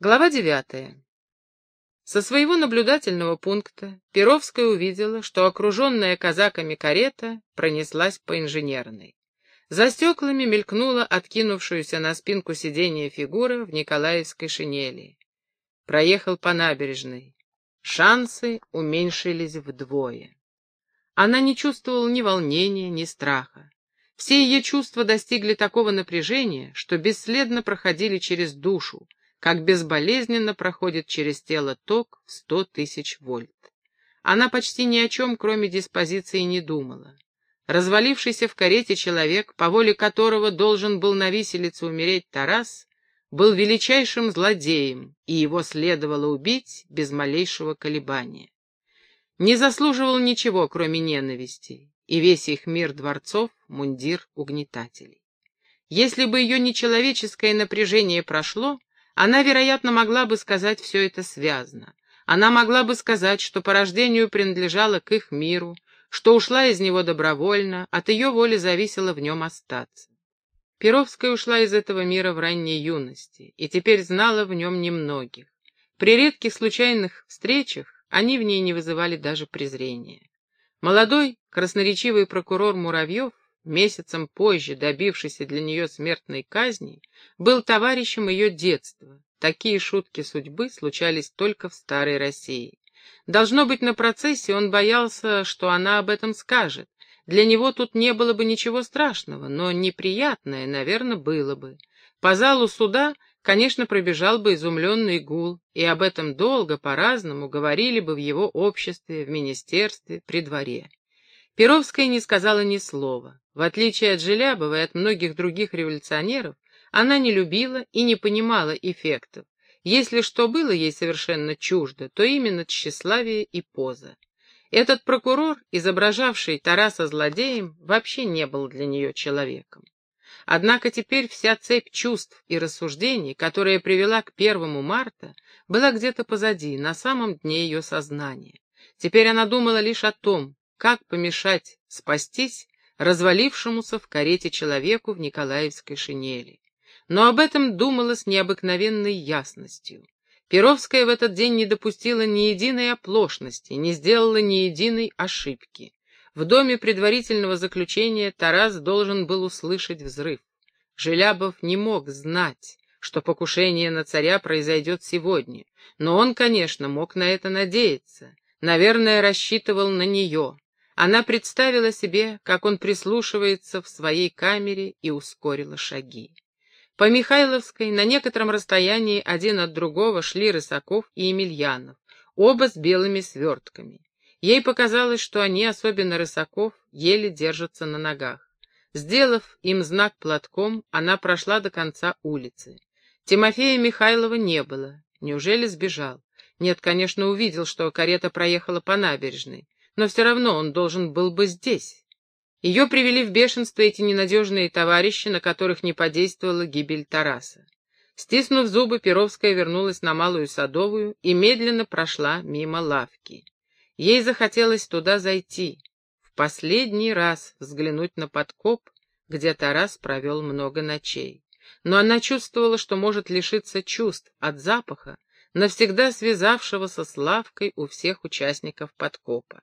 Глава девятая. Со своего наблюдательного пункта Перовская увидела, что окруженная казаками карета пронеслась по инженерной. За стеклами мелькнула откинувшуюся на спинку сиденья фигура в николаевской шинели. Проехал по набережной. Шансы уменьшились вдвое. Она не чувствовала ни волнения, ни страха. Все ее чувства достигли такого напряжения, что бесследно проходили через душу, как безболезненно проходит через тело ток в сто тысяч вольт. Она почти ни о чем, кроме диспозиции, не думала. Развалившийся в карете человек, по воле которого должен был на виселице умереть Тарас, был величайшим злодеем, и его следовало убить без малейшего колебания. Не заслуживал ничего, кроме ненависти, и весь их мир дворцов — мундир угнетателей. Если бы ее нечеловеческое напряжение прошло, она, вероятно, могла бы сказать все это связно. Она могла бы сказать, что по рождению принадлежала к их миру, что ушла из него добровольно, от ее воли зависело в нем остаться. Перовская ушла из этого мира в ранней юности и теперь знала в нем немногих. При редких случайных встречах они в ней не вызывали даже презрения. Молодой, красноречивый прокурор Муравьев месяцем позже добившийся для нее смертной казни, был товарищем ее детства. Такие шутки судьбы случались только в старой России. Должно быть, на процессе он боялся, что она об этом скажет. Для него тут не было бы ничего страшного, но неприятное, наверное, было бы. По залу суда, конечно, пробежал бы изумленный гул, и об этом долго, по-разному, говорили бы в его обществе, в министерстве, при дворе. Перовская не сказала ни слова. В отличие от Желябова и от многих других революционеров, она не любила и не понимала эффектов. Если что было ей совершенно чуждо, то именно тщеславие и поза. Этот прокурор, изображавший Тараса злодеем, вообще не был для нее человеком. Однако теперь вся цепь чувств и рассуждений, которая привела к первому марта, была где-то позади, на самом дне ее сознания. Теперь она думала лишь о том, как помешать спастись развалившемуся в карете человеку в николаевской шинели. Но об этом думала с необыкновенной ясностью. Перовская в этот день не допустила ни единой оплошности, не сделала ни единой ошибки. В доме предварительного заключения Тарас должен был услышать взрыв. Желябов не мог знать, что покушение на царя произойдет сегодня, но он, конечно, мог на это надеяться, наверное, рассчитывал на нее. Она представила себе, как он прислушивается в своей камере и ускорила шаги. По Михайловской на некотором расстоянии один от другого шли Рысаков и Емельянов, оба с белыми свертками. Ей показалось, что они, особенно Рысаков, еле держатся на ногах. Сделав им знак платком, она прошла до конца улицы. Тимофея Михайлова не было. Неужели сбежал? Нет, конечно, увидел, что карета проехала по набережной но все равно он должен был бы здесь. Ее привели в бешенство эти ненадежные товарищи, на которых не подействовала гибель Тараса. Стиснув зубы, Перовская вернулась на Малую Садовую и медленно прошла мимо лавки. Ей захотелось туда зайти, в последний раз взглянуть на подкоп, где Тарас провел много ночей. Но она чувствовала, что может лишиться чувств от запаха, навсегда связавшегося с лавкой у всех участников подкопа.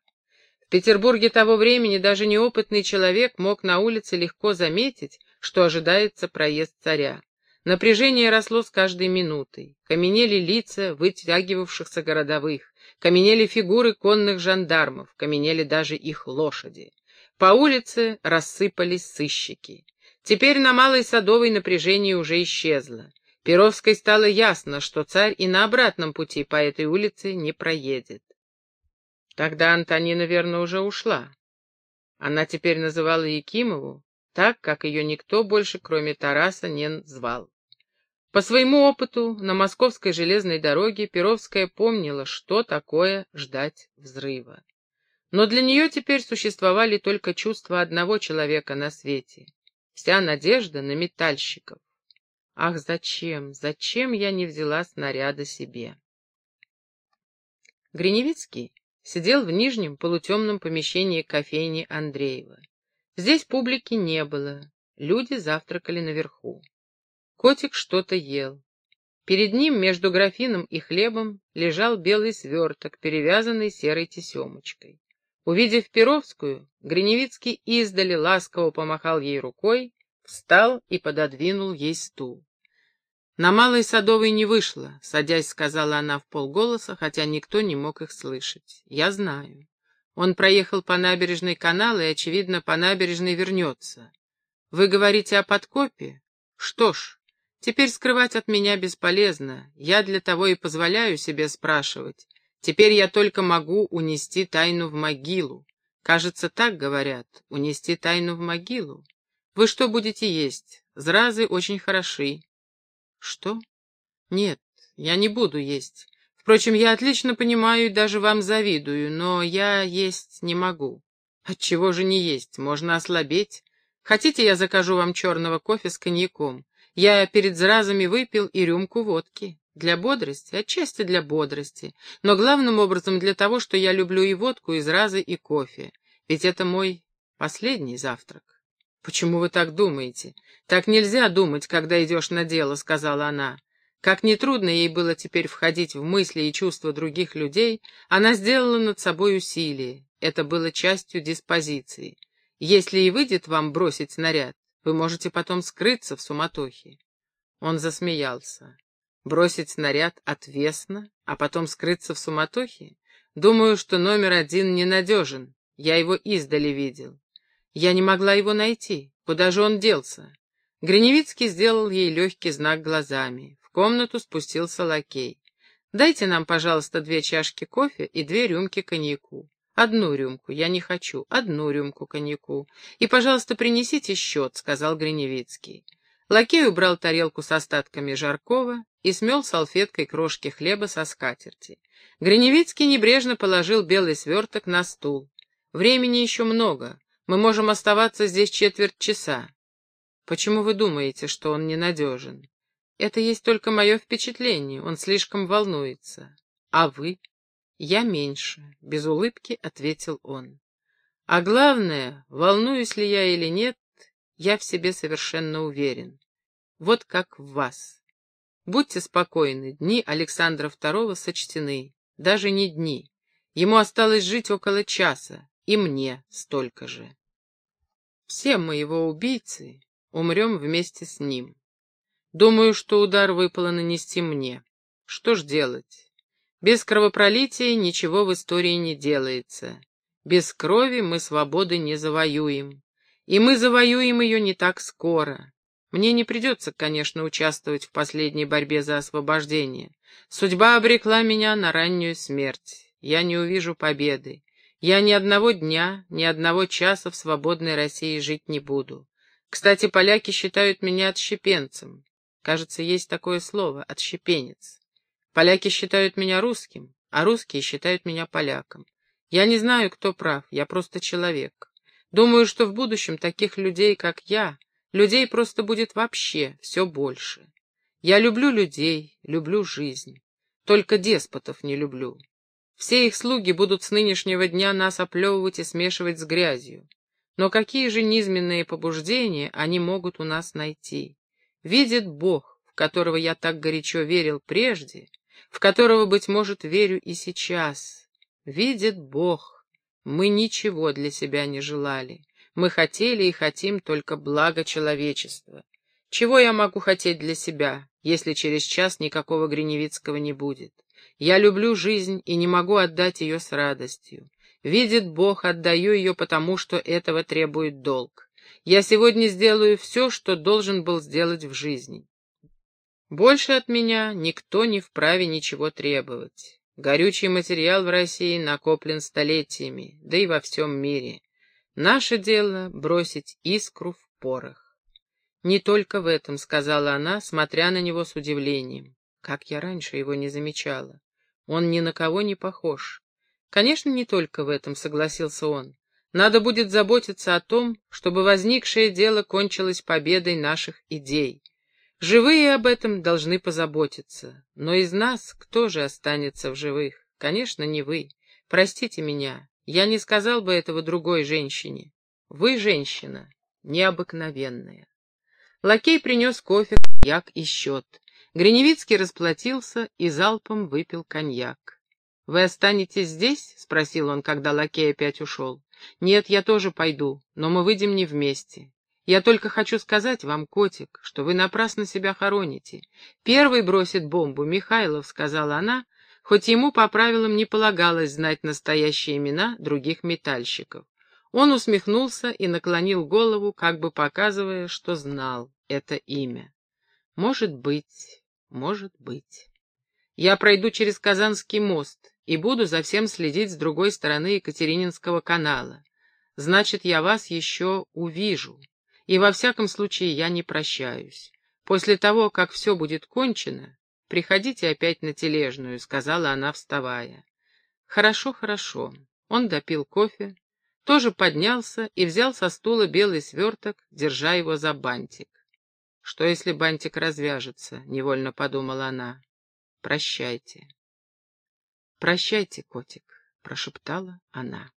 В Петербурге того времени даже неопытный человек мог на улице легко заметить, что ожидается проезд царя. Напряжение росло с каждой минутой. Каменели лица вытягивавшихся городовых, каменели фигуры конных жандармов, каменели даже их лошади. По улице рассыпались сыщики. Теперь на Малой Садовой напряжение уже исчезло. Перовской стало ясно, что царь и на обратном пути по этой улице не проедет. Тогда Антонина, верно, уже ушла. Она теперь называла Якимову так, как ее никто больше, кроме Тараса, не звал. По своему опыту на московской железной дороге Перовская помнила, что такое ждать взрыва. Но для нее теперь существовали только чувства одного человека на свете. Вся надежда на метальщиков. Ах, зачем, зачем я не взяла снаряда себе? Гриневицкий сидел в нижнем полутемном помещении кофейни Андреева. Здесь публики не было, люди завтракали наверху. Котик что-то ел. Перед ним, между графином и хлебом, лежал белый сверток, перевязанный серой тесемочкой. Увидев Перовскую, Гриневицкий издали ласково помахал ей рукой, встал и пододвинул ей стул. «На Малой Садовой не вышло», — садясь, сказала она в полголоса, хотя никто не мог их слышать. «Я знаю. Он проехал по набережной канала и, очевидно, по набережной вернется. Вы говорите о подкопе? Что ж, Теперь скрывать от меня бесполезно, я для того и позволяю себе спрашивать. Теперь я только могу унести тайну в могилу. Кажется, так говорят, унести тайну в могилу. Вы что будете есть? Зразы очень хороши. Что? Нет, я не буду есть. Впрочем, я отлично понимаю и даже вам завидую, но я есть не могу. Отчего же не есть? Можно ослабеть. Хотите, я закажу вам черного кофе с коньяком? Я перед зразами выпил и рюмку водки. Для бодрости, отчасти для бодрости, но главным образом для того, что я люблю и водку, и зразы, и кофе. Ведь это мой последний завтрак. «Почему вы так думаете? Так нельзя думать, когда идешь на дело», — сказала она. Как нетрудно ей было теперь входить в мысли и чувства других людей, она сделала над собой усилие. Это было частью диспозиции. Если и выйдет вам бросить снаряд, вы можете потом скрыться в суматохе. Он засмеялся. Бросить снаряд отвесно, а потом скрыться в суматохе? Думаю, что номер один ненадежен. Я его издали видел. Я не могла его найти. Куда же он делся? Гриневицкий сделал ей легкий знак глазами. В комнату спустился лакей. «Дайте нам, пожалуйста, две чашки кофе и две рюмки коньяку». «Одну рюмку, я не хочу, одну рюмку коньяку. И, пожалуйста, принесите счет», — сказал Гриневицкий. Лакей убрал тарелку с остатками жаркого и смел салфеткой крошки хлеба со скатерти. Гриневицкий небрежно положил белый сверток на стул. «Времени еще много. Мы можем оставаться здесь четверть часа». «Почему вы думаете, что он ненадежен?» «Это есть только мое впечатление. Он слишком волнуется. А вы?» «Я меньше», — без улыбки ответил он. «А главное, волнуюсь ли я или нет, я в себе совершенно уверен. Вот как в вас. Будьте спокойны, дни Александра II сочтены, даже не дни. Ему осталось жить около часа, и мне столько же. Все мы его убийцы, умрем вместе с ним. Думаю, что удар выпало нанести мне. Что ж делать? Без кровопролития ничего в истории не делается. Без крови мы свободы не завоюем. И мы завоюем ее не так скоро. Мне не придется, конечно, участвовать в последней борьбе за освобождение. Судьба обрекла меня на раннюю смерть. Я не увижу победы. Я ни одного дня, ни одного часа в свободной России жить не буду. Кстати, поляки считают меня отщепенцем. Кажется, есть такое слово — отщепенец. Поляки считают меня русским, а русские считают меня поляком. Я не знаю, кто прав, я просто человек. Думаю, что в будущем таких людей, как я, людей просто будет вообще все больше. Я люблю людей, люблю жизнь. Только деспотов не люблю. Все их слуги будут с нынешнего дня нас оплевывать и смешивать с грязью. Но какие же низменные побуждения они могут у нас найти? Видит Бог, в которого я так горячо верил прежде, в которого, быть может, верю и сейчас. Видит Бог, мы ничего для себя не желали. Мы хотели и хотим только блага человечества. Чего я могу хотеть для себя, если через час никакого Гриневицкого не будет? Я люблю жизнь и не могу отдать ее с радостью. Видит Бог, отдаю ее потому, что этого требует долг. Я сегодня сделаю все, что должен был сделать в жизни. Больше от меня никто не вправе ничего требовать. Горючий материал в России накоплен столетиями, да и во всем мире. Наше дело — бросить искру в порох. «Не только в этом», — сказала она, смотря на него с удивлением. Как я раньше его не замечала. Он ни на кого не похож. «Конечно, не только в этом», — согласился он. «Надо будет заботиться о том, чтобы возникшее дело кончилось победой наших идей». Живые об этом должны позаботиться. Но из нас кто же останется в живых? Конечно, не вы. Простите меня, я не сказал бы этого другой женщине. Вы женщина, необыкновенная. Лакей принес кофе, як и счет. Гриневицкий расплатился и залпом выпил коньяк. «Вы останетесь здесь?» — спросил он, когда лакей опять ушел. «Нет, я тоже пойду, но мы выйдем не вместе. Я только хочу сказать вам, котик, что вы напрасно себя хороните. Первый бросит бомбу Михайлов», — сказала она, хоть ему по правилам не полагалось знать настоящие имена других метальщиков. Он усмехнулся и наклонил голову, как бы показывая, что знал это имя. «Может быть, может быть. Я пройду через Казанский мост и буду за всем следить с другой стороны Екатерининского канала. Значит, я вас еще увижу. И во всяком случае я не прощаюсь. После того, как все будет кончено, приходите опять на тележную, — сказала она, вставая. Хорошо, хорошо. Он допил кофе, тоже поднялся и взял со стула белый сверток, держа его за бантик. Что, если бантик развяжется? — невольно подумала она. Прощайте. Прощайте, котик, — прошептала она.